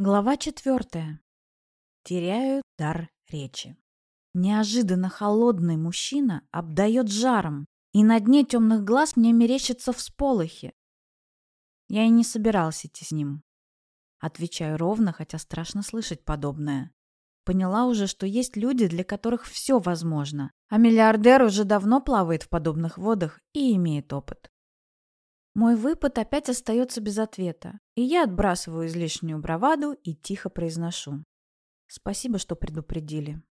Глава четвертая. Теряю дар речи. Неожиданно холодный мужчина обдает жаром, и на дне темных глаз мне мерещатся всполохи. Я и не собирался идти с ним. Отвечаю ровно, хотя страшно слышать подобное. Поняла уже, что есть люди, для которых все возможно, а миллиардер уже давно плавает в подобных водах и имеет опыт. Мой выпад опять остается без ответа, и я отбрасываю излишнюю браваду и тихо произношу. Спасибо, что предупредили.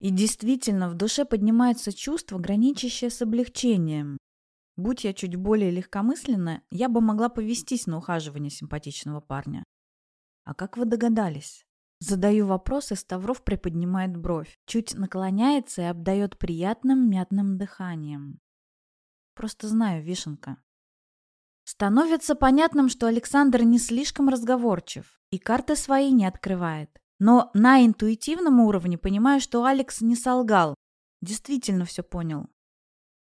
И действительно, в душе поднимается чувство, граничащее с облегчением. Будь я чуть более легкомысленна, я бы могла повестись на ухаживание симпатичного парня. А как вы догадались? Задаю вопрос, и Ставров приподнимает бровь, чуть наклоняется и обдает приятным мятным дыханием. Просто знаю, вишенка. Становится понятным, что Александр не слишком разговорчив и карты свои не открывает. Но на интуитивном уровне понимаю, что Алекс не солгал. Действительно все понял.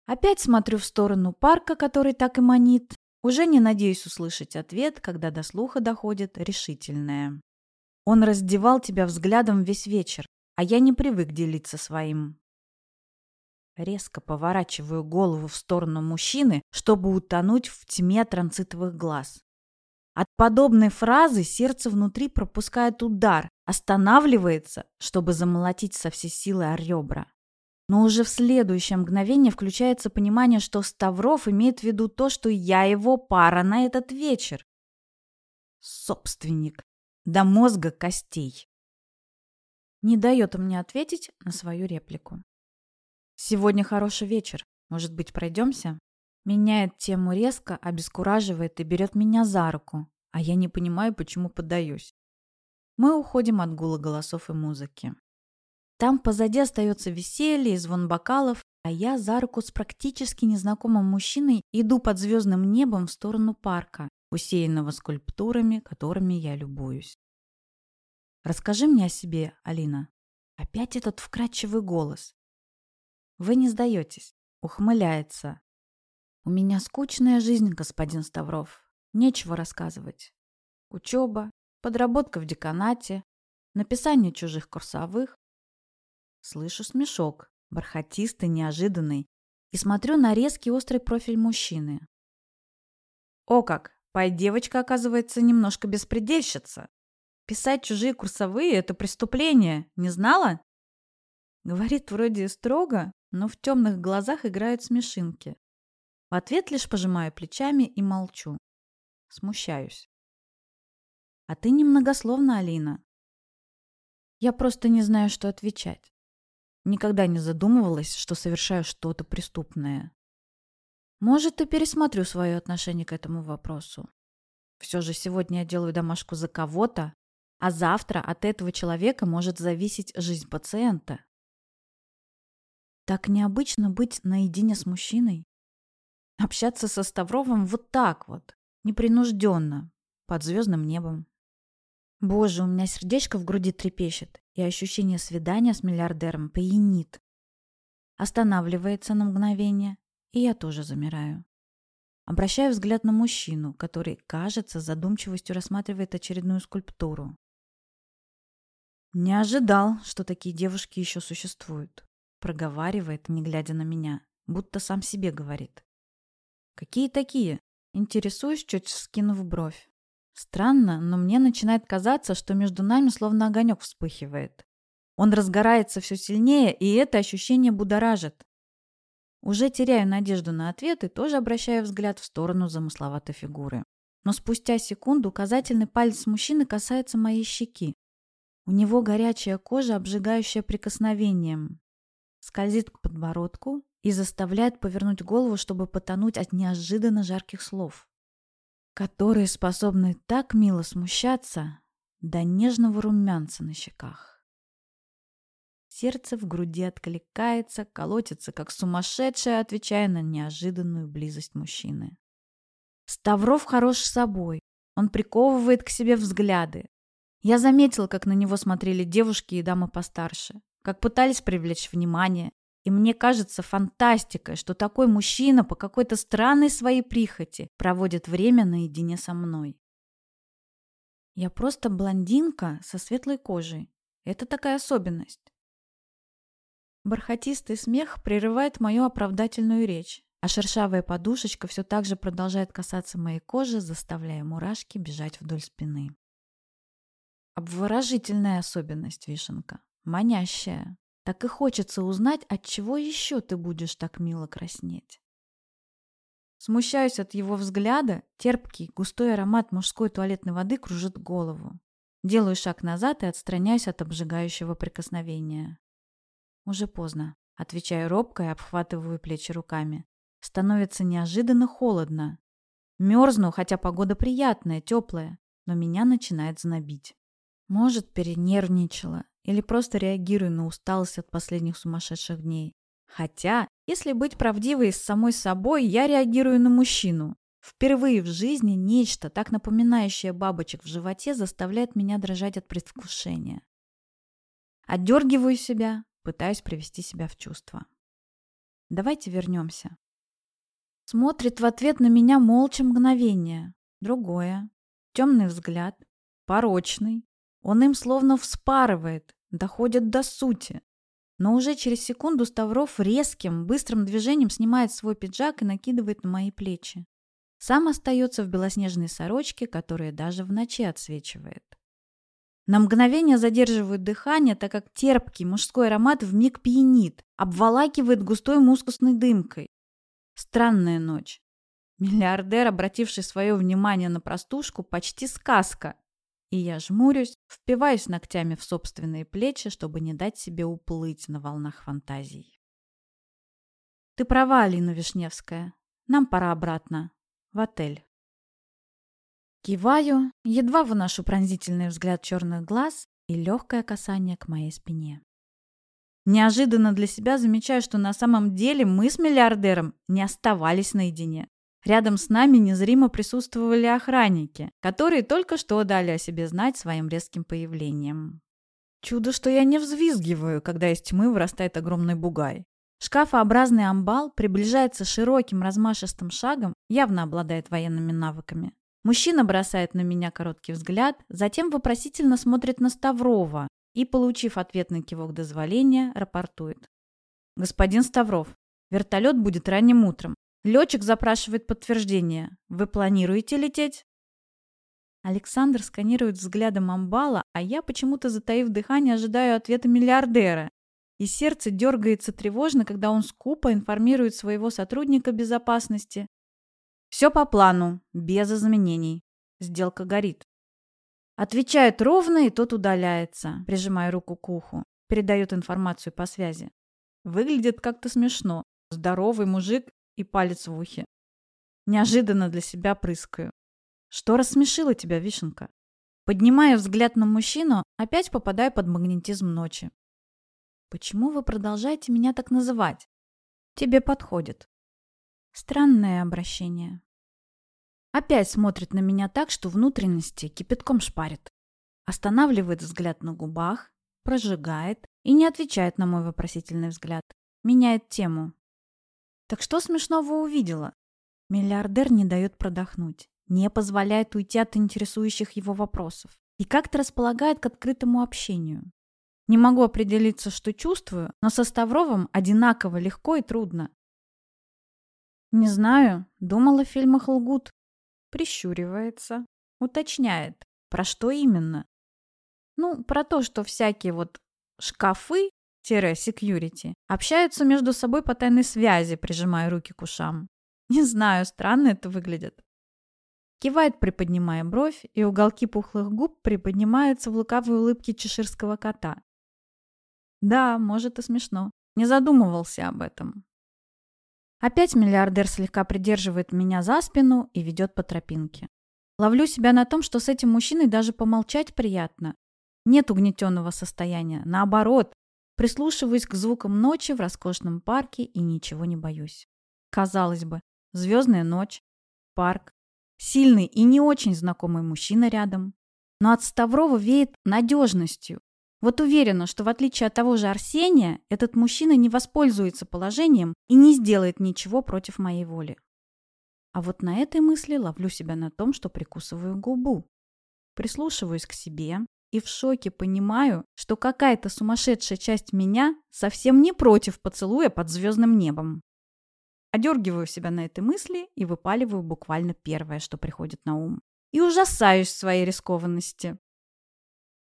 Опять смотрю в сторону парка, который так и манит. Уже не надеюсь услышать ответ, когда до слуха доходит решительное. Он раздевал тебя взглядом весь вечер, а я не привык делиться своим. Резко поворачиваю голову в сторону мужчины, чтобы утонуть в тьме транцитовых глаз. От подобной фразы сердце внутри пропускает удар, останавливается, чтобы замолотить со всей силы о ребра. Но уже в следующее мгновение включается понимание, что Ставров имеет в виду то, что я его пара на этот вечер. Собственник. До мозга костей. Не дает мне ответить на свою реплику. Сегодня хороший вечер. Может быть, пройдемся? Меняет тему резко, обескураживает и берет меня за руку, а я не понимаю, почему поддаюсь. Мы уходим от гула голосов и музыки. Там позади остается веселье и звон бокалов, а я за руку с практически незнакомым мужчиной иду под звездным небом в сторону парка, усеянного скульптурами, которыми я любуюсь. «Расскажи мне о себе, Алина». Опять этот вкрадчивый голос. Вы не сдаетесь. Ухмыляется. У меня скучная жизнь, господин Ставров. Нечего рассказывать. Учеба, подработка в деканате, написание чужих курсовых. Слышу смешок, бархатистый, неожиданный, и смотрю на резкий острый профиль мужчины. О как! Пай девочка, оказывается, немножко беспредельщица. Писать чужие курсовые – это преступление. Не знала? Говорит вроде строго, но в темных глазах играют смешинки. В ответ лишь пожимаю плечами и молчу. Смущаюсь. А ты немногословна, Алина. Я просто не знаю, что отвечать. Никогда не задумывалась, что совершаю что-то преступное. Может, и пересмотрю свое отношение к этому вопросу. Все же сегодня я делаю домашку за кого-то, а завтра от этого человека может зависеть жизнь пациента. Так необычно быть наедине с мужчиной. Общаться со Ставровым вот так вот, непринужденно, под звездным небом. Боже, у меня сердечко в груди трепещет, и ощущение свидания с миллиардером пьянит. Останавливается на мгновение, и я тоже замираю. Обращаю взгляд на мужчину, который, кажется, задумчивостью рассматривает очередную скульптуру. Не ожидал, что такие девушки еще существуют. Проговаривает, не глядя на меня, будто сам себе говорит. «Какие такие?» Интересуюсь, чуть скинув бровь. Странно, но мне начинает казаться, что между нами словно огонек вспыхивает. Он разгорается все сильнее, и это ощущение будоражит. Уже теряю надежду на ответ и тоже обращаю взгляд в сторону замысловатой фигуры. Но спустя секунду указательный палец мужчины касается моей щеки. У него горячая кожа, обжигающая прикосновением скользит к подбородку и заставляет повернуть голову, чтобы потонуть от неожиданно жарких слов, которые способны так мило смущаться до нежного румянца на щеках. Сердце в груди откликается, колотится, как сумасшедшее, отвечая на неожиданную близость мужчины. Ставров хорош собой. Он приковывает к себе взгляды. Я заметила, как на него смотрели девушки и дамы постарше как пытались привлечь внимание. И мне кажется фантастикой, что такой мужчина по какой-то странной своей прихоти проводит время наедине со мной. Я просто блондинка со светлой кожей. Это такая особенность. Бархатистый смех прерывает мою оправдательную речь, а шершавая подушечка все так же продолжает касаться моей кожи, заставляя мурашки бежать вдоль спины. Обворожительная особенность, Вишенка. Манящая. Так и хочется узнать, от чего еще ты будешь так мило краснеть. Смущаюсь от его взгляда, терпкий, густой аромат мужской туалетной воды кружит голову. Делаю шаг назад и отстраняюсь от обжигающего прикосновения. Уже поздно. Отвечаю робко и обхватываю плечи руками. Становится неожиданно холодно. Мерзну, хотя погода приятная, теплая, но меня начинает знобить. Может, перенервничала или просто реагирую на усталость от последних сумасшедших дней. Хотя, если быть правдивой с самой собой, я реагирую на мужчину. Впервые в жизни нечто, так напоминающее бабочек в животе, заставляет меня дрожать от предвкушения. Отдергиваю себя, пытаюсь привести себя в чувство. Давайте вернемся. Смотрит в ответ на меня молча мгновение. Другое. Темный взгляд. Порочный. Он им словно вспарывает, доходит до сути. Но уже через секунду Ставров резким, быстрым движением снимает свой пиджак и накидывает на мои плечи. Сам остается в белоснежной сорочке, которая даже в ночи отсвечивает. На мгновение задерживают дыхание, так как терпкий мужской аромат вмиг пьянит, обволакивает густой мускусной дымкой. Странная ночь. Миллиардер, обративший свое внимание на простушку, почти сказка. И я жмурюсь, впиваюсь ногтями в собственные плечи, чтобы не дать себе уплыть на волнах фантазий. Ты права, Алина Вишневская. Нам пора обратно. В отель. Киваю, едва выношу пронзительный взгляд черных глаз и легкое касание к моей спине. Неожиданно для себя замечаю, что на самом деле мы с миллиардером не оставались наедине. Рядом с нами незримо присутствовали охранники, которые только что дали о себе знать своим резким появлением. Чудо, что я не взвизгиваю, когда из тьмы вырастает огромный бугай. Шкафообразный амбал приближается широким размашистым шагом, явно обладает военными навыками. Мужчина бросает на меня короткий взгляд, затем вопросительно смотрит на Ставрова и, получив ответный кивок дозволения, рапортует. «Господин Ставров, вертолет будет ранним утром. Летчик запрашивает подтверждение. Вы планируете лететь? Александр сканирует взглядом амбала, а я почему-то, затаив дыхание, ожидаю ответа миллиардера. И сердце дергается тревожно, когда он скупо информирует своего сотрудника безопасности. Все по плану, без изменений. Сделка горит. Отвечает ровно, и тот удаляется, прижимая руку к уху. Передает информацию по связи. Выглядит как-то смешно. Здоровый мужик и палец в ухе. Неожиданно для себя прыскаю. Что рассмешило тебя, Вишенка? Поднимая взгляд на мужчину, опять попадаю под магнетизм ночи. Почему вы продолжаете меня так называть? Тебе подходит. Странное обращение. Опять смотрит на меня так, что внутренности кипятком шпарит. Останавливает взгляд на губах, прожигает и не отвечает на мой вопросительный взгляд. Меняет тему. Так что смешного увидела? Миллиардер не дает продохнуть, не позволяет уйти от интересующих его вопросов и как-то располагает к открытому общению. Не могу определиться, что чувствую, но со Ставровым одинаково легко и трудно. Не знаю, думала, в фильмах лгут. Прищуривается, уточняет, про что именно. Ну, про то, что всякие вот шкафы security общаются между собой по тайной связи, прижимая руки к ушам. Не знаю, странно это выглядит. Кивает, приподнимая бровь, и уголки пухлых губ приподнимаются в лукавой улыбке чеширского кота. Да, может и смешно. Не задумывался об этом. Опять миллиардер слегка придерживает меня за спину и ведет по тропинке. Ловлю себя на том, что с этим мужчиной даже помолчать приятно. Нет угнетенного состояния. Наоборот, Прислушиваюсь к звукам ночи в роскошном парке и ничего не боюсь. Казалось бы, звездная ночь, парк, сильный и не очень знакомый мужчина рядом. Но от Ставрова веет надежностью. Вот уверена, что в отличие от того же Арсения, этот мужчина не воспользуется положением и не сделает ничего против моей воли. А вот на этой мысли ловлю себя на том, что прикусываю губу. прислушиваюсь к себе и в шоке понимаю, что какая-то сумасшедшая часть меня совсем не против поцелуя под звездным небом. Одергиваю себя на этой мысли и выпаливаю буквально первое, что приходит на ум. И ужасаюсь своей рискованности.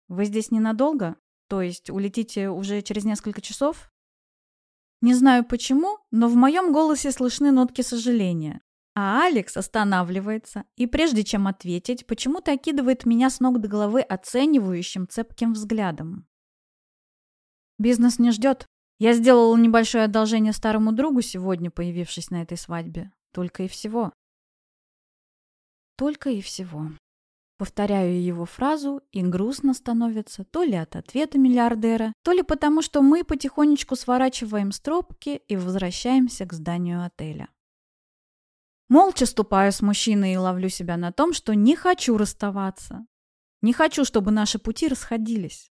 Вы здесь ненадолго? То есть улетите уже через несколько часов? Не знаю почему, но в моем голосе слышны нотки сожаления. А Алекс останавливается и, прежде чем ответить, почему-то окидывает меня с ног до головы оценивающим цепким взглядом. Бизнес не ждет. Я сделала небольшое одолжение старому другу сегодня, появившись на этой свадьбе. Только и всего. Только и всего. Повторяю его фразу, и грустно становится то ли от ответа миллиардера, то ли потому, что мы потихонечку сворачиваем стропки и возвращаемся к зданию отеля. Молча ступаю с мужчиной и ловлю себя на том, что не хочу расставаться. Не хочу, чтобы наши пути расходились.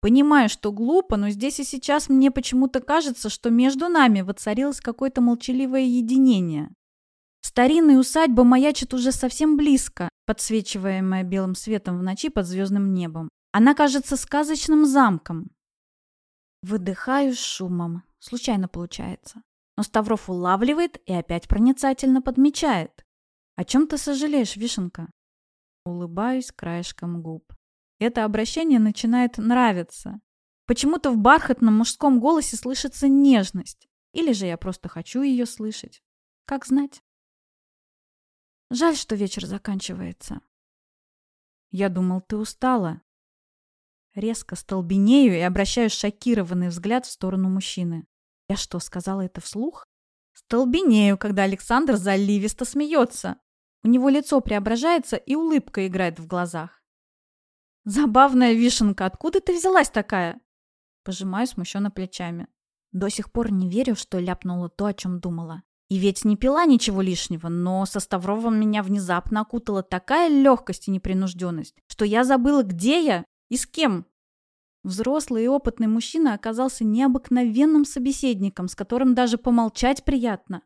Понимаю, что глупо, но здесь и сейчас мне почему-то кажется, что между нами воцарилось какое-то молчаливое единение. Старинная усадьба маячит уже совсем близко, подсвечиваемая белым светом в ночи под звездным небом. Она кажется сказочным замком. Выдыхаю с шумом. Случайно получается. Но Ставров улавливает и опять проницательно подмечает. «О чем ты сожалеешь, Вишенка?» Улыбаюсь краешком губ. Это обращение начинает нравиться. Почему-то в бархатном мужском голосе слышится нежность. Или же я просто хочу ее слышать. Как знать. Жаль, что вечер заканчивается. Я думал, ты устала. Резко столбенею и обращаю шокированный взгляд в сторону мужчины. Я что, сказала это вслух? Столбенею, когда Александр заливисто смеется. У него лицо преображается и улыбка играет в глазах. «Забавная вишенка, откуда ты взялась такая?» Пожимаю смущенно плечами. До сих пор не верю, что ляпнула то, о чем думала. И ведь не пила ничего лишнего, но со Ставровым меня внезапно окутала такая легкость и непринужденность, что я забыла, где я и с кем. Взрослый и опытный мужчина оказался необыкновенным собеседником, с которым даже помолчать приятно.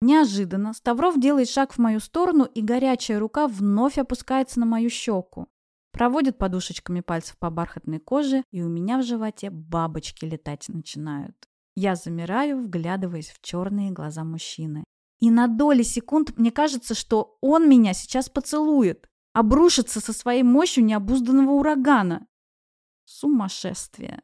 Неожиданно Ставров делает шаг в мою сторону, и горячая рука вновь опускается на мою щеку. Проводит подушечками пальцев по бархатной коже, и у меня в животе бабочки летать начинают. Я замираю, вглядываясь в черные глаза мужчины. И на доли секунд мне кажется, что он меня сейчас поцелует, обрушится со своей мощью необузданного урагана. Сумасшествие.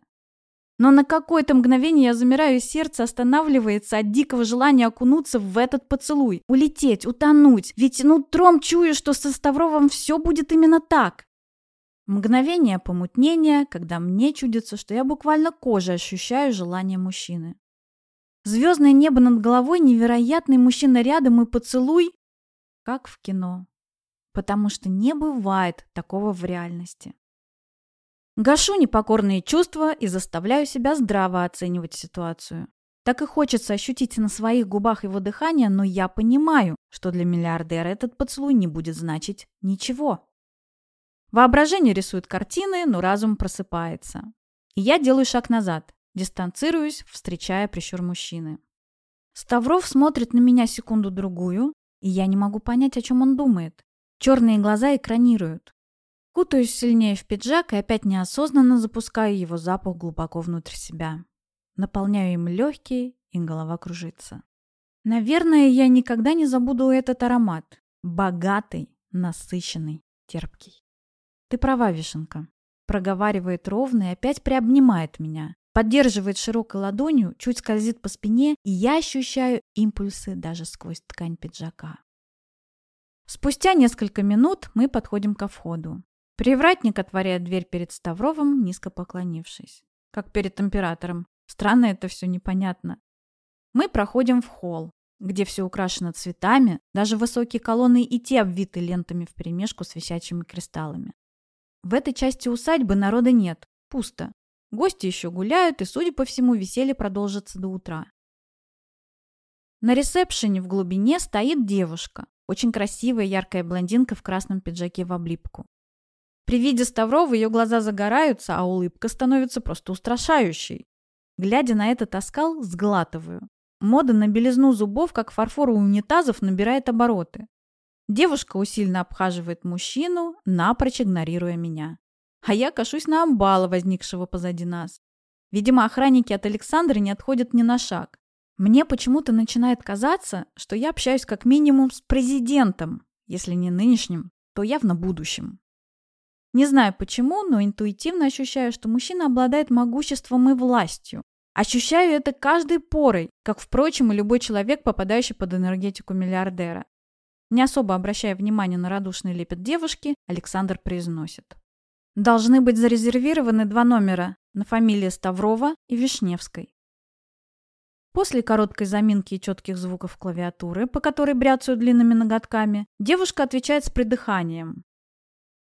Но на какое-то мгновение я замираю, и сердце останавливается от дикого желания окунуться в этот поцелуй. Улететь, утонуть. Ведь нутром чую, что со Ставровым все будет именно так. Мгновение помутнения, когда мне чудится, что я буквально кожей ощущаю желание мужчины. Звездное небо над головой, невероятный мужчина рядом и поцелуй, как в кино. Потому что не бывает такого в реальности. Гашу непокорные чувства и заставляю себя здраво оценивать ситуацию. Так и хочется ощутить на своих губах его дыхание, но я понимаю, что для миллиардера этот поцелуй не будет значить ничего. Воображение рисует картины, но разум просыпается. И я делаю шаг назад, дистанцируюсь, встречая прищур мужчины. Ставров смотрит на меня секунду-другую, и я не могу понять, о чем он думает. Черные глаза экранируют. Кутаюсь сильнее в пиджак и опять неосознанно запускаю его запах глубоко внутрь себя. Наполняю им легкие, и голова кружится. Наверное, я никогда не забуду этот аромат. Богатый, насыщенный, терпкий. «Ты права, Вишенка», — проговаривает ровно и опять приобнимает меня. Поддерживает широкой ладонью, чуть скользит по спине, и я ощущаю импульсы даже сквозь ткань пиджака. Спустя несколько минут мы подходим ко входу. Привратник отворяет дверь перед Ставровым, низко поклонившись. Как перед императором. Странно это все непонятно. Мы проходим в холл, где все украшено цветами, даже высокие колонны и те обвиты лентами вперемешку с висячими кристаллами. В этой части усадьбы народа нет, пусто. Гости еще гуляют, и, судя по всему, веселье продолжится до утра. На ресепшене в глубине стоит девушка, очень красивая яркая блондинка в красном пиджаке в облипку. При виде Ставрова ее глаза загораются, а улыбка становится просто устрашающей. Глядя на этот оскал, сглатываю. Мода на белизну зубов, как фарфор у унитазов, набирает обороты. Девушка усиленно обхаживает мужчину, напрочь игнорируя меня. А я кашусь на амбала, возникшего позади нас. Видимо, охранники от Александра не отходят ни на шаг. Мне почему-то начинает казаться, что я общаюсь как минимум с президентом, если не нынешним, то явно будущим. Не знаю почему, но интуитивно ощущаю, что мужчина обладает могуществом и властью. Ощущаю это каждой порой, как, впрочем, и любой человек, попадающий под энергетику миллиардера. Не особо обращая внимания на радушный лепет девушки, Александр произносит. Должны быть зарезервированы два номера на фамилии Ставрова и Вишневской. После короткой заминки и четких звуков клавиатуры, по которой бряцают длинными ноготками, девушка отвечает с придыханием.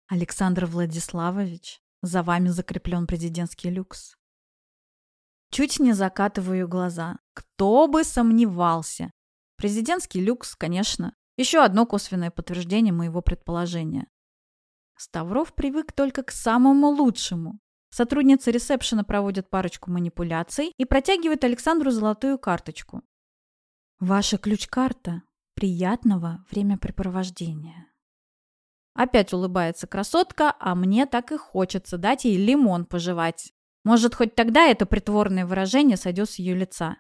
«Александр Владиславович, за вами закреплен президентский люкс». Чуть не закатываю глаза. Кто бы сомневался. Президентский люкс, конечно. Еще одно косвенное подтверждение моего предположения. Ставров привык только к самому лучшему. Сотрудница ресепшена проводит парочку манипуляций и протягивает Александру золотую карточку. Ваша ключ-карта. Приятного времяпрепровождения. Опять улыбается красотка, а мне так и хочется дать ей лимон пожевать. Может, хоть тогда это притворное выражение сойдет с ее лица.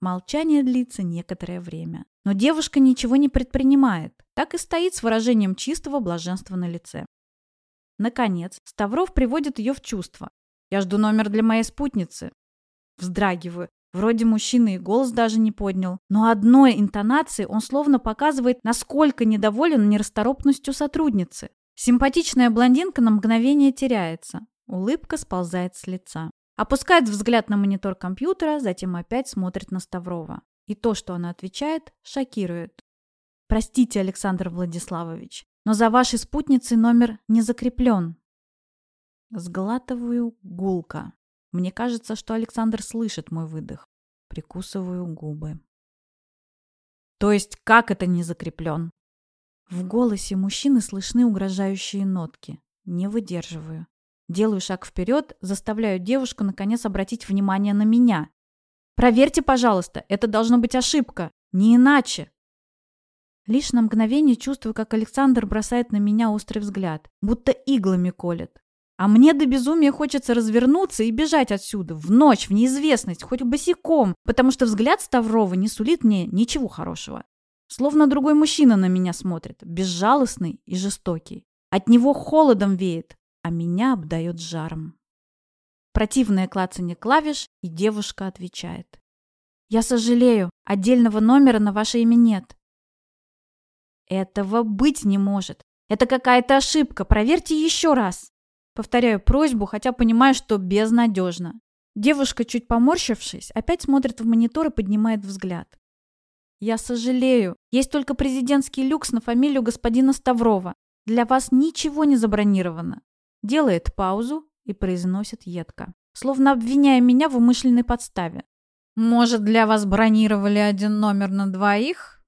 Молчание длится некоторое время. Но девушка ничего не предпринимает, так и стоит с выражением чистого блаженства на лице. Наконец, Ставров приводит ее в чувство. Я жду номер для моей спутницы. Вздрагиваю. Вроде мужчина и голос даже не поднял, но одной интонацией он словно показывает, насколько недоволен нерасторопностью сотрудницы. Симпатичная блондинка на мгновение теряется. Улыбка сползает с лица. Опускает взгляд на монитор компьютера, затем опять смотрит на Ставрова. И то, что она отвечает, шокирует. «Простите, Александр Владиславович, но за вашей спутницей номер не закреплен. Сглатываю гулко. Мне кажется, что Александр слышит мой выдох. Прикусываю губы. То есть как это не закреплен? В голосе мужчины слышны угрожающие нотки. Не выдерживаю. Делаю шаг вперед, заставляю девушку наконец обратить внимание на меня. Проверьте, пожалуйста, это должно быть ошибка. Не иначе. Лишь на мгновение чувствую, как Александр бросает на меня острый взгляд, будто иглами колет. А мне до безумия хочется развернуться и бежать отсюда, в ночь, в неизвестность, хоть босиком, потому что взгляд Ставрова не сулит мне ничего хорошего. Словно другой мужчина на меня смотрит, безжалостный и жестокий. От него холодом веет, а меня обдает жаром. Противное клацанье клавиш, и девушка отвечает. «Я сожалею, отдельного номера на ваше имя нет. Этого быть не может. Это какая-то ошибка. Проверьте еще раз. Повторяю просьбу, хотя понимаю, что безнадежно. Девушка, чуть поморщившись, опять смотрит в монитор и поднимает взгляд. «Я сожалею. Есть только президентский люкс на фамилию господина Ставрова. Для вас ничего не забронировано». Делает паузу и произносит едко, словно обвиняя меня в умышленной подставе. «Может, для вас бронировали один номер на двоих?»